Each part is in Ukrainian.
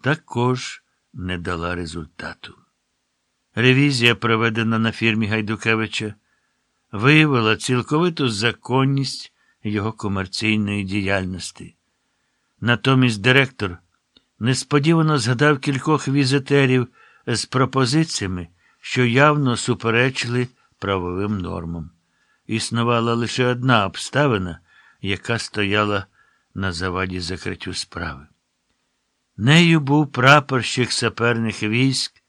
також не дала результату. Ревізія, проведена на фірмі Гайдукевича, виявила цілковиту законність його комерційної діяльності. Натомість директор несподівано згадав кількох візитерів з пропозиціями, що явно суперечили правовим нормам. Існувала лише одна обставина, яка стояла на заваді закриттю справи. Нею був прапорщик саперних військ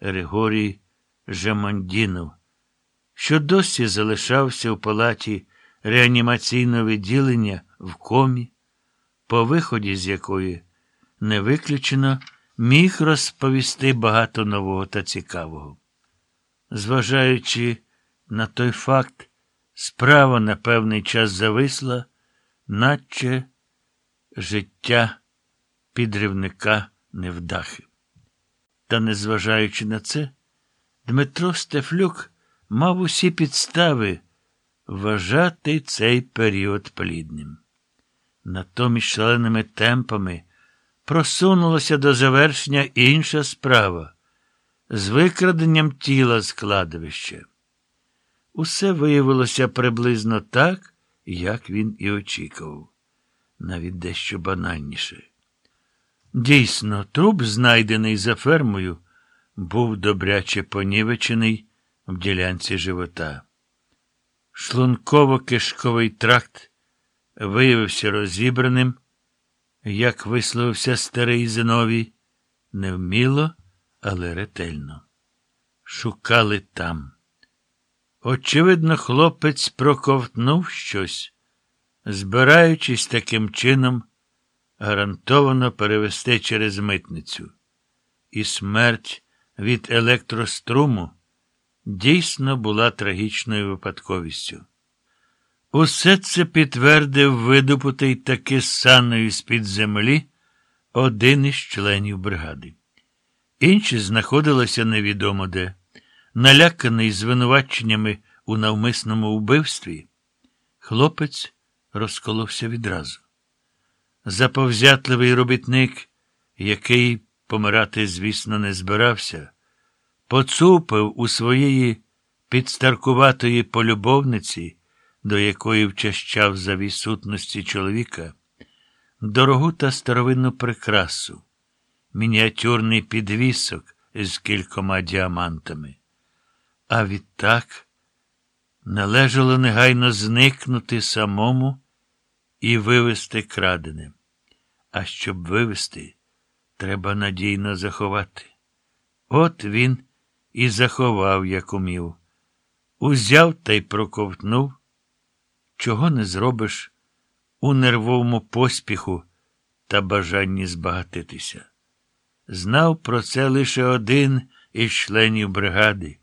Григорій Жемондінов, що досі залишався в палаті реанімаційного відділення в комі, по виході з якої не виключено міг розповісти багато нового та цікавого. Зважаючи на той факт, справа на певний час зависла, наче життя підривника невдахи. Та, незважаючи на це, Дмитро Стефлюк мав усі підстави вважати цей період плідним. Натомість шаленими темпами просунулася до завершення інша справа з викраденням тіла з кладовища. Усе виявилося приблизно так, як він і очікував, навіть дещо банальніше. Дійсно, труп, знайдений за фермою, був добряче понівечений в ділянці живота. Шлунково-кишковий тракт виявився розібраним, як висловився старий Зиновій, невміло, але ретельно. Шукали там. Очевидно, хлопець проковтнув щось, збираючись таким чином гарантовано перевести через митницю. І смерть від електроструму дійсно була трагічною випадковістю. Усе це підтвердив видобутий таки саною з-під землі один із членів бригади. Інші знаходилися невідомо де, наляканий звинуваченнями у навмисному вбивстві, хлопець розколовся відразу. Заповзятливий робітник, який помирати, звісно, не збирався, поцупив у своєї підстаркуватої полюбовниці, до якої вчащав за відсутності чоловіка, дорогу та старовинну прикрасу, мініатюрний підвісок з кількома діамантами. А відтак належало негайно зникнути самому і вивести крадене. А щоб вивести, треба надійно заховати. От він і заховав, як умів. Узяв та й проковтнув. Чого не зробиш у нервовому поспіху та бажанні збагатитися. Знав про це лише один із членів бригади,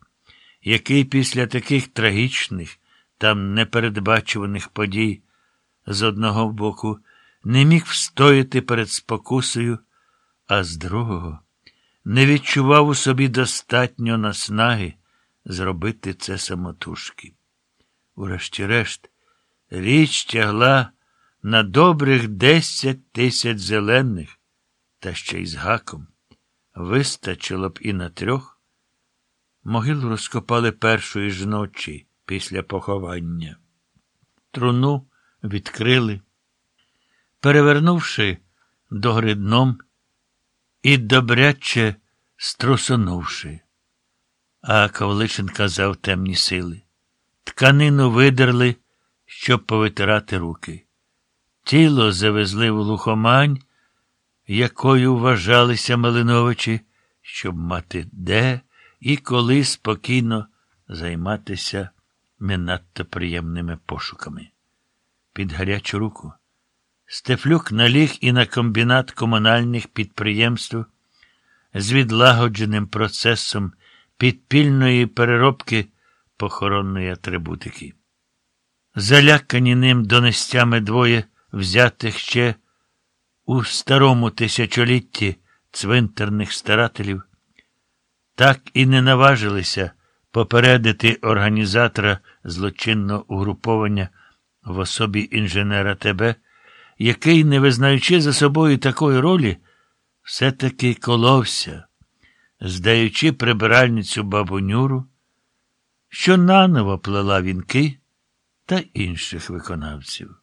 який після таких трагічних та непередбачуваних подій з одного боку не міг встояти перед спокусою, а з другого не відчував у собі достатньо наснаги зробити це самотужки. Урешті-решт, річ тягла на добрих десять тисяч зелених, та ще й з гаком. Вистачило б і на трьох. Могилу розкопали першої ж ночі після поховання. Труну відкрили, перевернувши догори дном і добряче струсонувши. А Ковличин казав темні сили. Тканину видерли, щоб повитирати руки. Тіло завезли в лухомань, якою вважалися Малиновичі, щоб мати де і коли спокійно займатися не надто приємними пошуками. Під гарячу руку Стефлюк наліг і на комбінат комунальних підприємств з відлагодженим процесом підпільної переробки похоронної атрибутики. Залякані ним донестями двоє взятих ще у старому тисячолітті цвинтарних старателів, так і не наважилися попередити організатора злочинного угруповання в особі інженера ТБ, який, не визнаючи за собою такої ролі, все-таки коловся, здаючи прибиральницю бабу Нюру, що наново плела вінки та інших виконавців.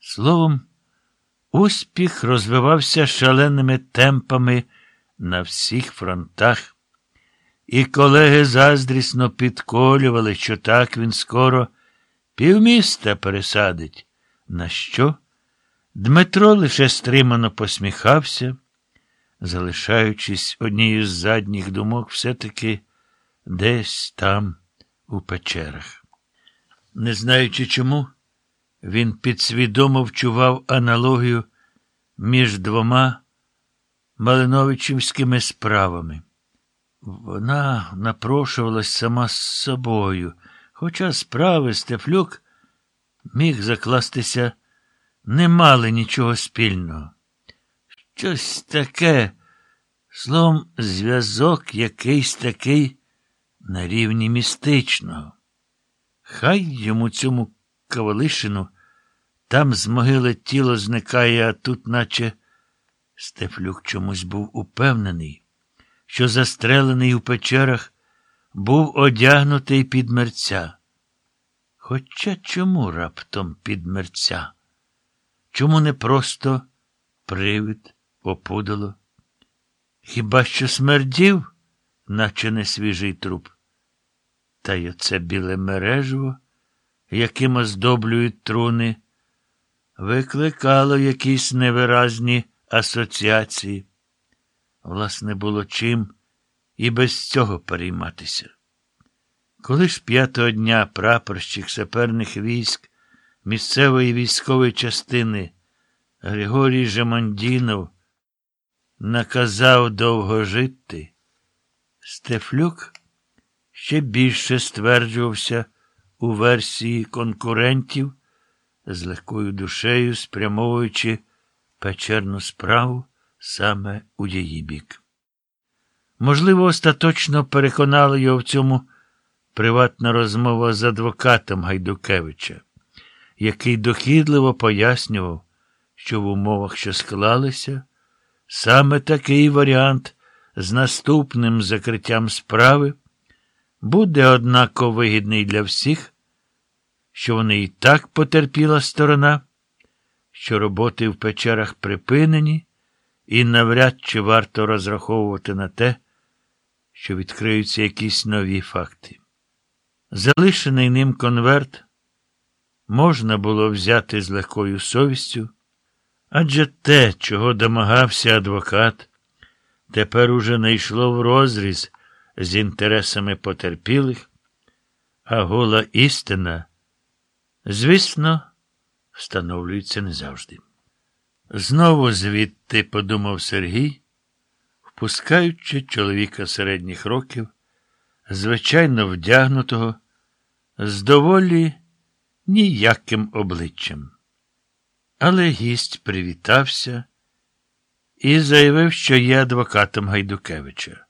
Словом, успіх розвивався шаленими темпами на всіх фронтах, і колеги заздрісно підколювали, що так він скоро півміста пересадить. На що? Дмитро лише стримано посміхався, залишаючись однією з задніх думок все-таки десь там, у печерах. Не знаючи чому, він підсвідомо вчував аналогію між двома Малиновичівськими справами. Вона напрошувалась сама з собою, хоча справи Стефлюк міг закластися, не мали нічого спільного. Щось таке, словом, зв'язок якийсь такий на рівні містичного. Хай йому цьому кавалишину там з могили тіло зникає, а тут, наче Стефлюк чомусь був упевнений, що застрелений у печерах був одягнутий під мерця. Хоча чому раптом під мерця? Чому не просто привид, опудало? Хіба що смердів, наче не свіжий труп? Та й оце біле мережево, яким оздоблюють труни, викликало якісь невиразні асоціації. Власне, було чим і без цього перейматися. Коли ж п'ятого дня прапорщик саперних військ місцевої військової частини Григорій Жемандінов наказав довго жити, Стефлюк ще більше стверджувався у версії конкурентів, з легкою душею спрямовуючи печерну справу саме у її бік. Можливо, остаточно переконала його в цьому приватна розмова з адвокатом Гайдукевича, який дохідливо пояснював, що в умовах, що склалися, саме такий варіант з наступним закриттям справи буде однаково вигідний для всіх, що вони і так потерпіла сторона, що роботи в печерах припинені, і навряд чи варто розраховувати на те, що відкриються якісь нові факти. Залишений ним конверт можна було взяти з легкою совістю, адже те, чого домагався адвокат, тепер уже не йшло в розріз з інтересами потерпілих, а гола істина, звісно, встановлюється не завжди. Знову звідти, подумав Сергій, впускаючи чоловіка середніх років, звичайно вдягнутого, з доволі ніяким обличчям. Але гість привітався і заявив, що є адвокатом Гайдукевича.